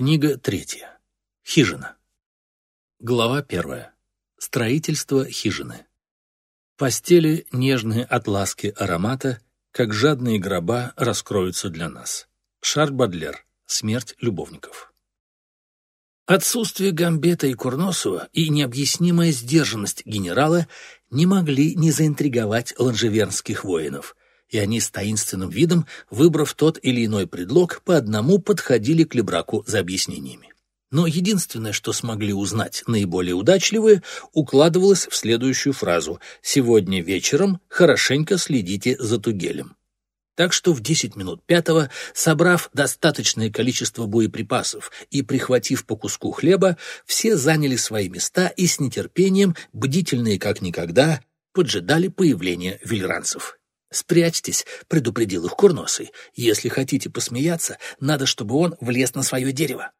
Книга третья. Хижина. Глава первая. Строительство хижины. Постели нежные отласки аромата, как жадные гроба раскроются для нас. Шарль Бадлер. Смерть любовников. Отсутствие Гамбета и Курносова и необъяснимая сдержанность генерала не могли не заинтриговать ланжевернских воинов, и они с таинственным видом, выбрав тот или иной предлог, по одному подходили к Лебраку за объяснениями. Но единственное, что смогли узнать наиболее удачливые, укладывалось в следующую фразу «Сегодня вечером хорошенько следите за Тугелем». Так что в 10 минут пятого, собрав достаточное количество боеприпасов и прихватив по куску хлеба, все заняли свои места и с нетерпением, бдительные как никогда, поджидали появления вильранцев. «Спрячьтесь», — предупредил их Курносый. «Если хотите посмеяться, надо, чтобы он влез на свое дерево».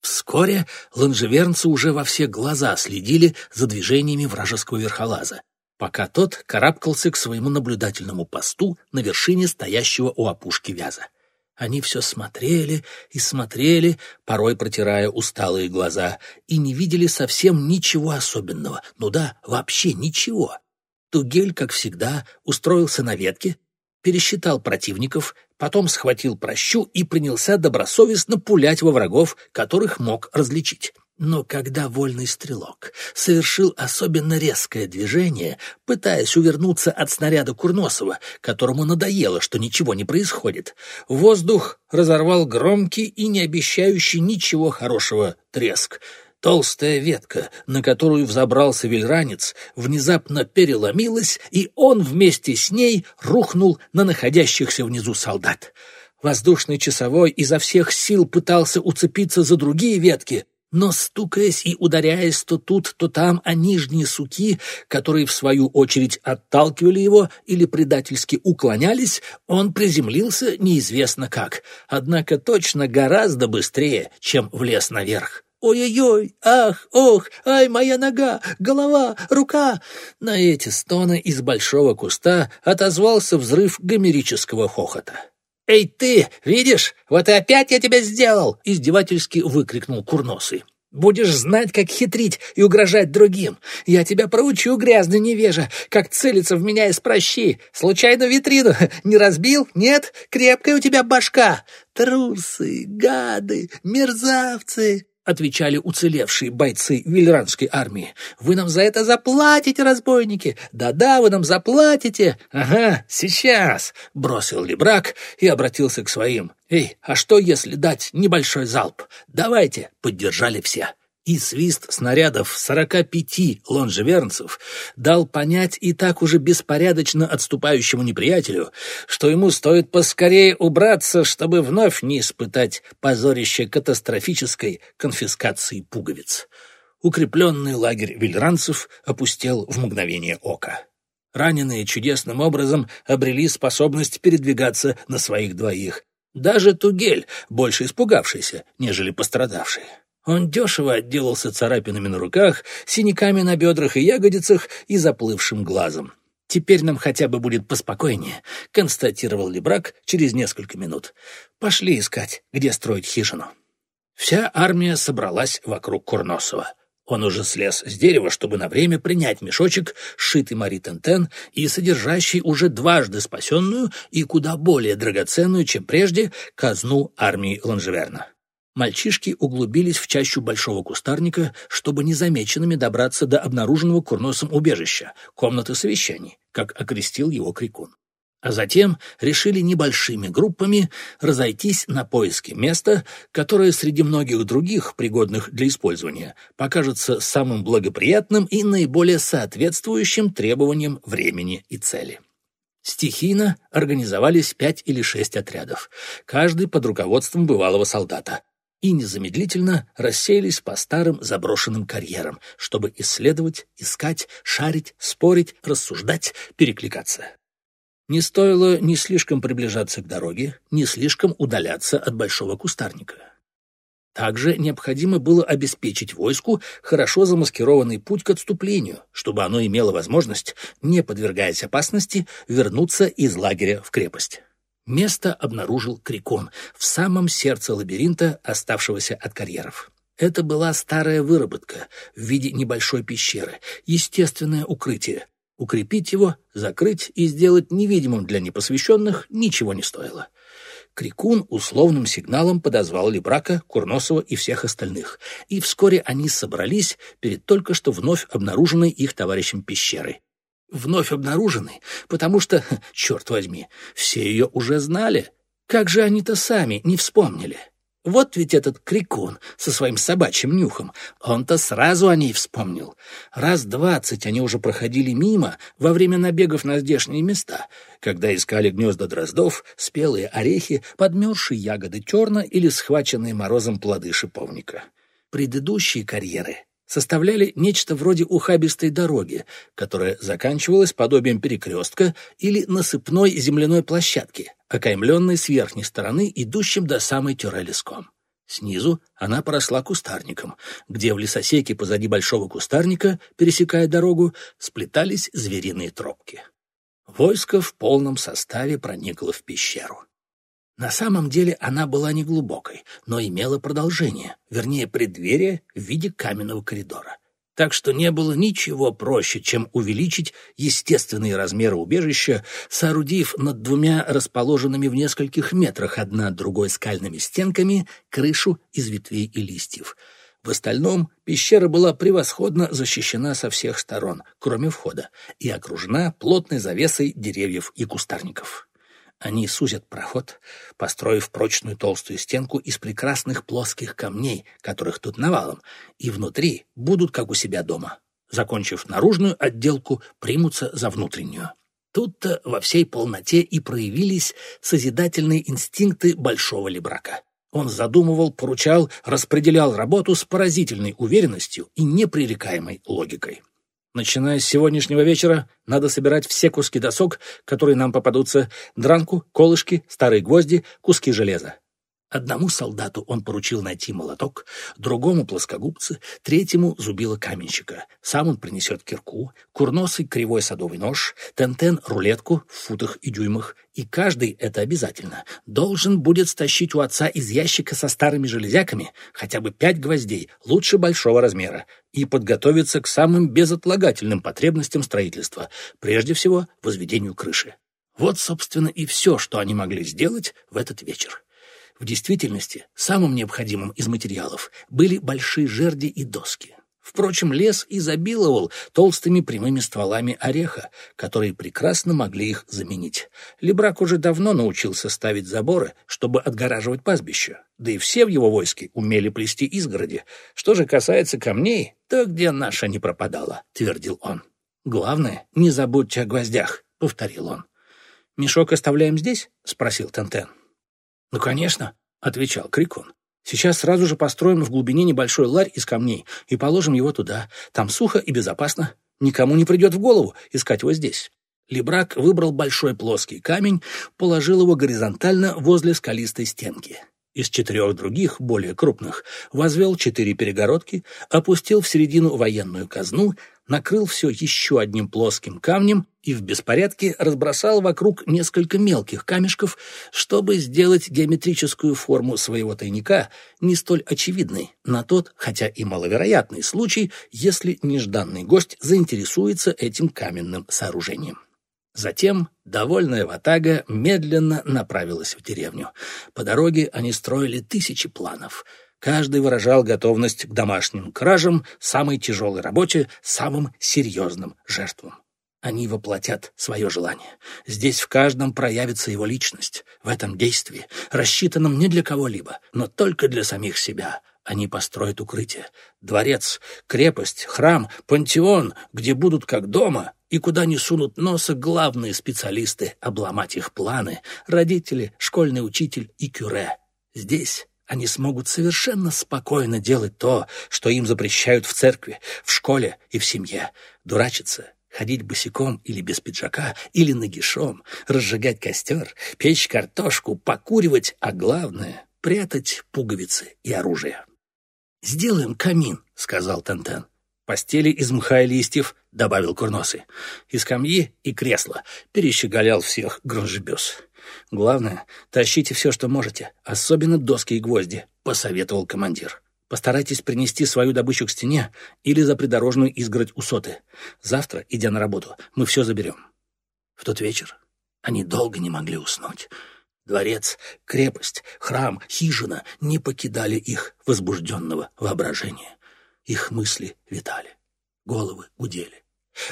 Вскоре ланжевернцы уже во все глаза следили за движениями вражеского верхолаза, пока тот карабкался к своему наблюдательному посту на вершине стоящего у опушки вяза. Они все смотрели и смотрели, порой протирая усталые глаза, и не видели совсем ничего особенного. Ну да, вообще ничего. Тугель, как всегда, устроился на ветке, пересчитал противников, потом схватил прощу и принялся добросовестно пулять во врагов, которых мог различить. Но когда вольный стрелок совершил особенно резкое движение, пытаясь увернуться от снаряда Курносова, которому надоело, что ничего не происходит, воздух разорвал громкий и не обещающий ничего хорошего треск — Толстая ветка, на которую взобрался вельранец, внезапно переломилась, и он вместе с ней рухнул на находящихся внизу солдат. Воздушный часовой изо всех сил пытался уцепиться за другие ветки, но, стукаясь и ударяясь то тут, то там о нижние суки, которые, в свою очередь, отталкивали его или предательски уклонялись, он приземлился неизвестно как, однако точно гораздо быстрее, чем влез наверх. Ой-ой-ой, ах, ох, ай, моя нога, голова, рука!» На эти стоны из большого куста отозвался взрыв гомерического хохота. «Эй ты, видишь, вот и опять я тебя сделал!» — издевательски выкрикнул Курносый. «Будешь знать, как хитрить и угрожать другим. Я тебя проучу, грязный невежа, как целиться в меня из прощи. Случайно витрину не разбил? Нет? Крепкая у тебя башка. Трусы, гады, мерзавцы!» Отвечали уцелевшие бойцы вильранской армии. «Вы нам за это заплатите, разбойники! Да-да, вы нам заплатите! Ага, сейчас!» — бросил Лебрак и обратился к своим. «Эй, а что, если дать небольшой залп? Давайте!» — поддержали все и свист снарядов сорока пяти лонжевернцев дал понять и так уже беспорядочно отступающему неприятелю, что ему стоит поскорее убраться, чтобы вновь не испытать позорище катастрофической конфискации пуговиц. Укрепленный лагерь вильранцев опустел в мгновение ока. Раненые чудесным образом обрели способность передвигаться на своих двоих. Даже Тугель, больше испугавшийся, нежели пострадавший. Он дешево отделался царапинами на руках, синяками на бедрах и ягодицах и заплывшим глазом. «Теперь нам хотя бы будет поспокойнее», — констатировал Лебрак через несколько минут. «Пошли искать, где строить хижину». Вся армия собралась вокруг Курносова. Он уже слез с дерева, чтобы на время принять мешочек, сшитый Мари Тентен и содержащий уже дважды спасенную и куда более драгоценную, чем прежде, казну армии Ланжеверна. Мальчишки углубились в чащу большого кустарника, чтобы незамеченными добраться до обнаруженного курносом убежища, комнаты совещаний, как окрестил его Крикун. А затем решили небольшими группами разойтись на поиски места, которое среди многих других, пригодных для использования, покажется самым благоприятным и наиболее соответствующим требованиям времени и цели. Стихийно организовались пять или шесть отрядов, каждый под руководством бывалого солдата, и незамедлительно рассеялись по старым заброшенным карьерам, чтобы исследовать, искать, шарить, спорить, рассуждать, перекликаться. Не стоило ни слишком приближаться к дороге, ни слишком удаляться от большого кустарника. Также необходимо было обеспечить войску хорошо замаскированный путь к отступлению, чтобы оно имело возможность, не подвергаясь опасности, вернуться из лагеря в крепость. Место обнаружил Крикон в самом сердце лабиринта, оставшегося от карьеров. Это была старая выработка в виде небольшой пещеры, естественное укрытие. Укрепить его, закрыть и сделать невидимым для непосвященных ничего не стоило. Крикун условным сигналом подозвал Лебрака, Курносова и всех остальных, и вскоре они собрались перед только что вновь обнаруженной их товарищем пещерой. Вновь обнаруженной, потому что, черт возьми, все ее уже знали. Как же они-то сами не вспомнили? Вот ведь этот крикун со своим собачьим нюхом, он-то сразу о ней вспомнил. Раз двадцать они уже проходили мимо во время набегов на здешние места, когда искали гнезда дроздов, спелые орехи, подмерзшие ягоды терна или схваченные морозом плоды шиповника. Предыдущие карьеры составляли нечто вроде ухабистой дороги, которая заканчивалась подобием перекрестка или насыпной земляной площадки, окаймленной с верхней стороны, идущим до самой тюрели ском. Снизу она поросла кустарником, где в лесосеке позади большого кустарника, пересекая дорогу, сплетались звериные тропки. Войско в полном составе проникло в пещеру. На самом деле она была неглубокой, но имела продолжение, вернее, преддверие в виде каменного коридора. Так что не было ничего проще, чем увеличить естественные размеры убежища, соорудив над двумя расположенными в нескольких метрах одна от другой скальными стенками крышу из ветвей и листьев. В остальном пещера была превосходно защищена со всех сторон, кроме входа, и окружена плотной завесой деревьев и кустарников. Они сузят проход, построив прочную толстую стенку из прекрасных плоских камней, которых тут навалом, и внутри будут как у себя дома. Закончив наружную отделку, примутся за внутреннюю. Тут-то во всей полноте и проявились созидательные инстинкты большого лебрака. Он задумывал, поручал, распределял работу с поразительной уверенностью и непререкаемой логикой. Начиная с сегодняшнего вечера, надо собирать все куски досок, которые нам попадутся, дранку, колышки, старые гвозди, куски железа. Одному солдату он поручил найти молоток, другому — плоскогубцы, третьему — зубило каменщика. Сам он принесет кирку, курносый кривой садовый нож, тентен — рулетку в футах и дюймах, и каждый, это обязательно, должен будет стащить у отца из ящика со старыми железяками хотя бы пять гвоздей, лучше большого размера, и подготовиться к самым безотлагательным потребностям строительства, прежде всего возведению крыши. Вот, собственно, и все, что они могли сделать в этот вечер. В действительности, самым необходимым из материалов были большие жерди и доски. Впрочем, лес изобиловал толстыми прямыми стволами ореха, которые прекрасно могли их заменить. Лебрак уже давно научился ставить заборы, чтобы отгораживать пастбище. Да и все в его войске умели плести изгороди. Что же касается камней, то где наша не пропадала, — твердил он. «Главное, не забудьте о гвоздях», — повторил он. «Мешок оставляем здесь?» — спросил Тентен. «Ну, конечно», — отвечал Крикон. «Сейчас сразу же построим в глубине небольшой ларь из камней и положим его туда. Там сухо и безопасно. Никому не придет в голову искать его здесь». Лебрак выбрал большой плоский камень, положил его горизонтально возле скалистой стенки. Из четырех других, более крупных, возвел четыре перегородки, опустил в середину военную казну, накрыл все еще одним плоским камнем и в беспорядке разбросал вокруг несколько мелких камешков, чтобы сделать геометрическую форму своего тайника не столь очевидной на тот, хотя и маловероятный случай, если нежданный гость заинтересуется этим каменным сооружением. Затем довольная ватага медленно направилась в деревню. По дороге они строили тысячи планов — Каждый выражал готовность к домашним кражам, самой тяжелой работе, самым серьезным жертвам. Они воплотят свое желание. Здесь в каждом проявится его личность. В этом действии, рассчитанном не для кого-либо, но только для самих себя. Они построят укрытие, дворец, крепость, храм, пантеон, где будут как дома, и куда не сунут носа главные специалисты обломать их планы, родители, школьный учитель и кюре. Здесь они смогут совершенно спокойно делать то, что им запрещают в церкви, в школе и в семье. Дурачиться, ходить босиком или без пиджака, или нагишом, разжигать костер, печь картошку, покуривать, а главное — прятать пуговицы и оружие. «Сделаем камин», — сказал Тентен. «Постели из мха и листьев», — добавил Курносы. «И скамьи, и кресла», — перещеголял всех Гронжебес. Главное, тащите все, что можете, особенно доски и гвозди», — посоветовал командир. «Постарайтесь принести свою добычу к стене или за придорожную изгородь у соты. Завтра, идя на работу, мы все заберем». В тот вечер они долго не могли уснуть. Дворец, крепость, храм, хижина не покидали их возбужденного воображения. Их мысли витали, головы гудели.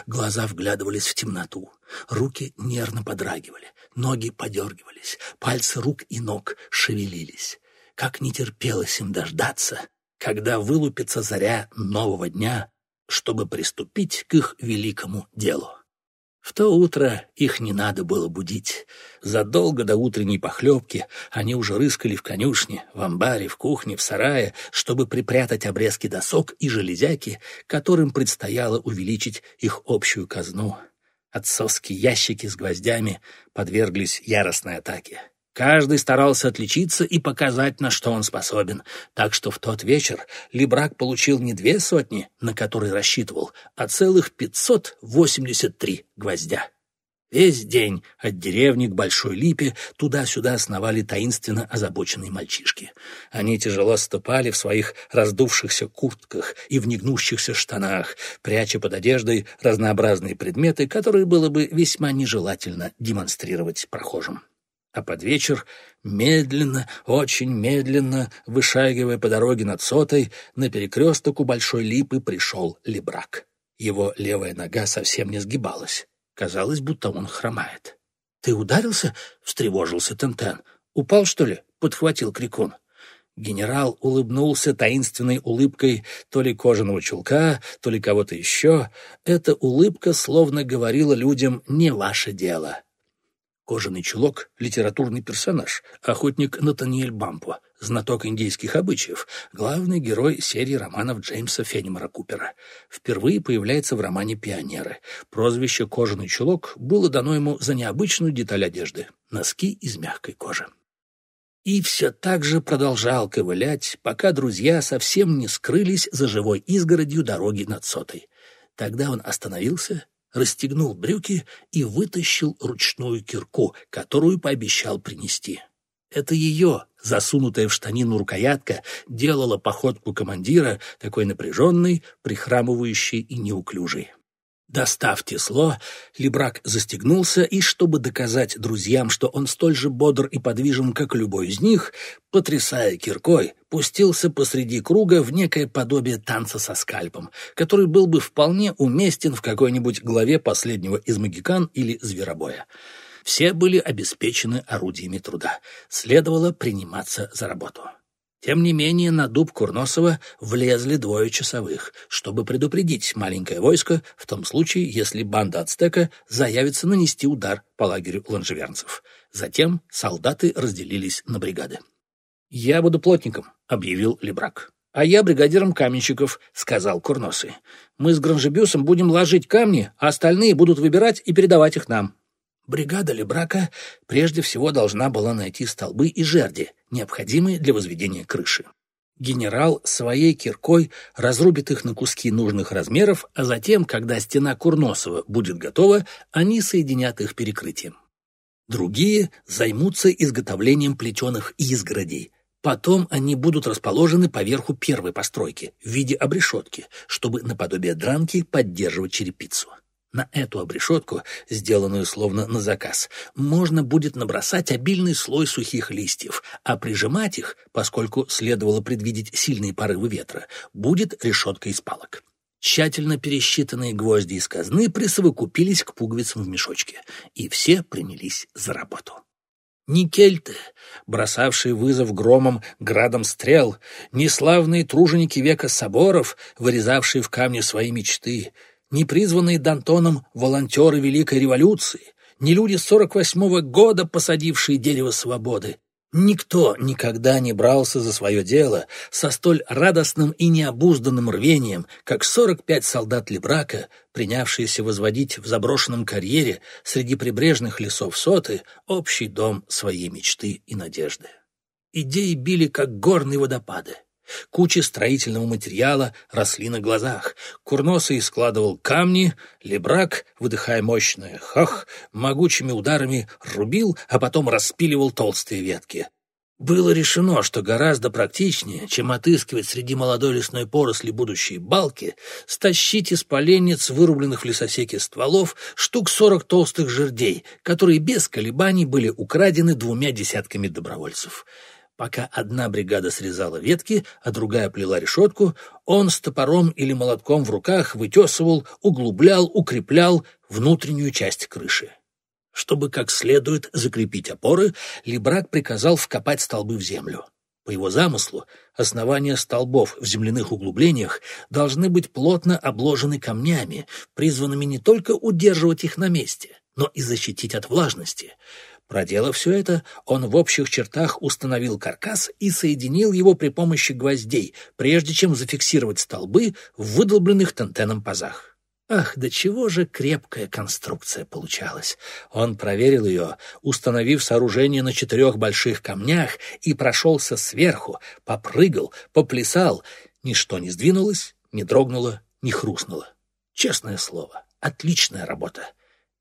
Глаза вглядывались в темноту, руки нервно подрагивали, ноги подергивались, пальцы рук и ног шевелились. Как не терпелось им дождаться, когда вылупится заря нового дня, чтобы приступить к их великому делу. В то утро их не надо было будить. Задолго до утренней похлебки они уже рыскали в конюшне, в амбаре, в кухне, в сарае, чтобы припрятать обрезки досок и железяки, которым предстояло увеличить их общую казну. Отцовские ящики с гвоздями подверглись яростной атаке. Каждый старался отличиться и показать, на что он способен. Так что в тот вечер Лебрак получил не две сотни, на которые рассчитывал, а целых 583 гвоздя. Весь день от деревни к Большой Липе туда-сюда сновали таинственно озабоченные мальчишки. Они тяжело ступали в своих раздувшихся куртках и в негнущихся штанах, пряча под одеждой разнообразные предметы, которые было бы весьма нежелательно демонстрировать прохожим а под вечер, медленно, очень медленно, вышагивая по дороге над сотой, на перекресток у Большой Липы пришел Лебрак. Его левая нога совсем не сгибалась. Казалось, будто он хромает. «Ты ударился?» — встревожился Тентен. «Упал, что ли?» — подхватил Крикун. Генерал улыбнулся таинственной улыбкой то ли кожаного чулка, то ли кого-то еще. Эта улыбка словно говорила людям «не ваше дело». Кожаный чулок — литературный персонаж, охотник Натаниэль Бампо, знаток индейских обычаев, главный герой серии романов Джеймса Фенимора Купера. Впервые появляется в романе «Пионеры». Прозвище «Кожаный чулок» было дано ему за необычную деталь одежды — носки из мягкой кожи. И все так же продолжал ковылять, пока друзья совсем не скрылись за живой изгородью дороги над сотой. Тогда он остановился расстегнул брюки и вытащил ручную кирку, которую пообещал принести. Это ее, засунутая в штанину рукоятка, делала походку командира такой напряженной, прихрамывающей и неуклюжей. Достав тесло, Лебрак застегнулся и, чтобы доказать друзьям, что он столь же бодр и подвижен, как любой из них, потрясая киркой, пустился посреди круга в некое подобие танца со скальпом, который был бы вполне уместен в какой-нибудь главе последнего из «Магикан» или «Зверобоя». Все были обеспечены орудиями труда. Следовало приниматься за работу. Тем не менее, на дуб Курносова влезли двое часовых, чтобы предупредить маленькое войско в том случае, если банда ацтека заявится нанести удар по лагерю ланжевернцев. Затем солдаты разделились на бригады. «Я буду плотником», — объявил Лебрак. «А я бригадиром каменщиков», — сказал Курносый. «Мы с Гранжебюсом будем ложить камни, а остальные будут выбирать и передавать их нам». Бригада Лебрака прежде всего должна была найти столбы и жерди, необходимые для возведения крыши. Генерал своей киркой разрубит их на куски нужных размеров, а затем, когда стена Курносова будет готова, они соединят их перекрытием. Другие займутся изготовлением плетеных изгородей. Потом они будут расположены поверху первой постройки в виде обрешетки, чтобы наподобие дранки поддерживать черепицу. На эту обрешетку, сделанную словно на заказ, можно будет набросать обильный слой сухих листьев, а прижимать их, поскольку следовало предвидеть сильные порывы ветра, будет решетка из палок. Тщательно пересчитанные гвозди из казны присовокупились к пуговицам в мешочке, и все принялись за работу. Ни кельты, бросавшие вызов громом градом стрел, ни славные труженики века соборов, вырезавшие в камне свои мечты — ни призванные Д'Антоном волонтеры Великой революции, ни люди 48-го года, посадившие дерево свободы. Никто никогда не брался за свое дело со столь радостным и необузданным рвением, как 45 солдат Лебрака, принявшиеся возводить в заброшенном карьере среди прибрежных лесов соты общий дом своей мечты и надежды. Идеи били, как горные водопады. Кучи строительного материала росли на глазах, Курносый складывал камни, Лебрак, выдыхая мощное «хах», могучими ударами рубил, а потом распиливал толстые ветки. Было решено, что гораздо практичнее, чем отыскивать среди молодой лесной поросли будущие балки, стащить из поленниц, вырубленных в лесосеке стволов, штук сорок толстых жердей, которые без колебаний были украдены двумя десятками добровольцев. Пока одна бригада срезала ветки, а другая плела решетку, он с топором или молотком в руках вытесывал, углублял, укреплял внутреннюю часть крыши. Чтобы как следует закрепить опоры, Лебрак приказал вкопать столбы в землю. По его замыслу, основания столбов в земляных углублениях должны быть плотно обложены камнями, призванными не только удерживать их на месте, но и защитить от влажности. Проделав все это, он в общих чертах установил каркас и соединил его при помощи гвоздей, прежде чем зафиксировать столбы в выдолбленных тантеном пазах. Ах, до чего же крепкая конструкция получалась. Он проверил ее, установив сооружение на четырех больших камнях и прошелся сверху, попрыгал, поплясал. Ничто не сдвинулось, не дрогнуло, не хрустнуло. Честное слово, отличная работа.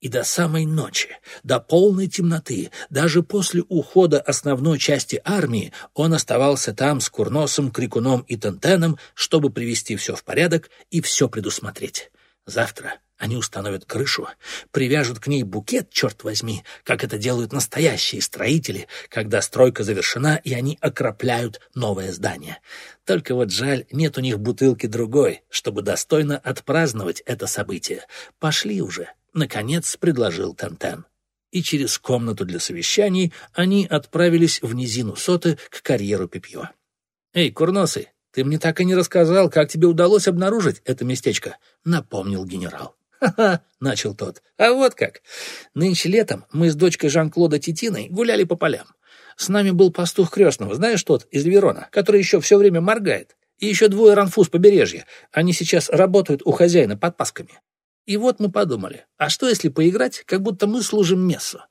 И до самой ночи, до полной темноты, даже после ухода основной части армии, он оставался там с Курносом, Крикуном и Тентеном, чтобы привести все в порядок и все предусмотреть. Завтра они установят крышу, привяжут к ней букет, черт возьми, как это делают настоящие строители, когда стройка завершена, и они окропляют новое здание. Только вот жаль, нет у них бутылки другой, чтобы достойно отпраздновать это событие. Пошли уже, наконец предложил Тантен. И через комнату для совещаний они отправились в низину соты к карьеру Пипьё. «Эй, курносы, «Ты мне так и не рассказал, как тебе удалось обнаружить это местечко», — напомнил генерал. «Ха-ха», — начал тот. «А вот как. Нынче летом мы с дочкой Жан-Клода Титиной гуляли по полям. С нами был пастух крестного, знаешь тот, из Верона, который еще все время моргает. И еще двое ранфу с побережья. Они сейчас работают у хозяина под пасками. И вот мы подумали, а что если поиграть, как будто мы служим мессу?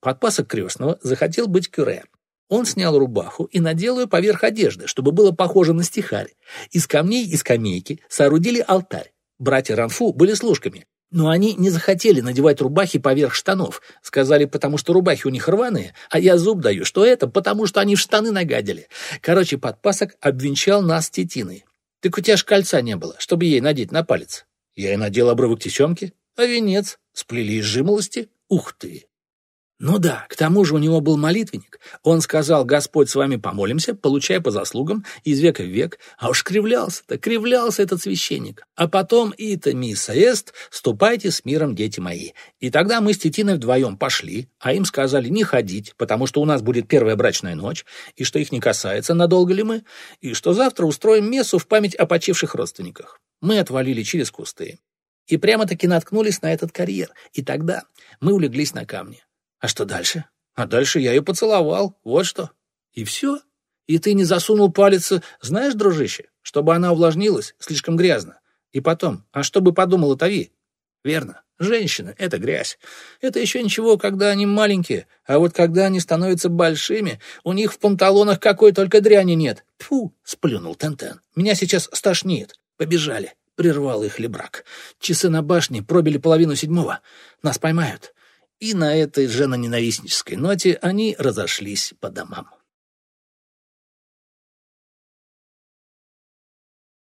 Подпасок крестного захотел быть кюре, он снял рубаху и надел ее поверх одежды, чтобы было похоже на стихарь. Из камней и скамейки соорудили алтарь. Братья Ранфу были служками, но они не захотели надевать рубахи поверх штанов. Сказали, потому что рубахи у них рваные, а я зуб даю, что это потому, что они в штаны нагадили. Короче, подпасок обвенчал нас тетиной. Так у тебя ж кольца не было, чтобы ей надеть на палец. Я и надел обрывок тесемки, а венец сплели из жимолости. Ух ты! Ну да, к тому же у него был молитвенник. Он сказал, Господь, с вами помолимся, получая по заслугам из века в век. А уж кривлялся-то, кривлялся этот священник. А потом «Ита мисса эст, ступайте с миром, дети мои». И тогда мы с Тетиной вдвоем пошли, а им сказали не ходить, потому что у нас будет первая брачная ночь, и что их не касается, надолго ли мы, и что завтра устроим мессу в память о почивших родственниках. Мы отвалили через кусты. И прямо-таки наткнулись на этот карьер. И тогда мы улеглись на камни. А что дальше? А дальше я ее поцеловал, вот что. И все? И ты не засунул палец, знаешь, дружище, чтобы она увлажнилась, слишком грязно. И потом, а что бы подумала Тави? Верно, женщины — это грязь. Это еще ничего, когда они маленькие, а вот когда они становятся большими, у них в панталонах какой только дряни нет. Фу, сплюнул Тентен. Меня сейчас стошнит. Побежали. Прервал их Лебрак. Часы на башне пробили половину седьмого. Нас поймают. И на этой женоненавистнической ноте они разошлись по домам.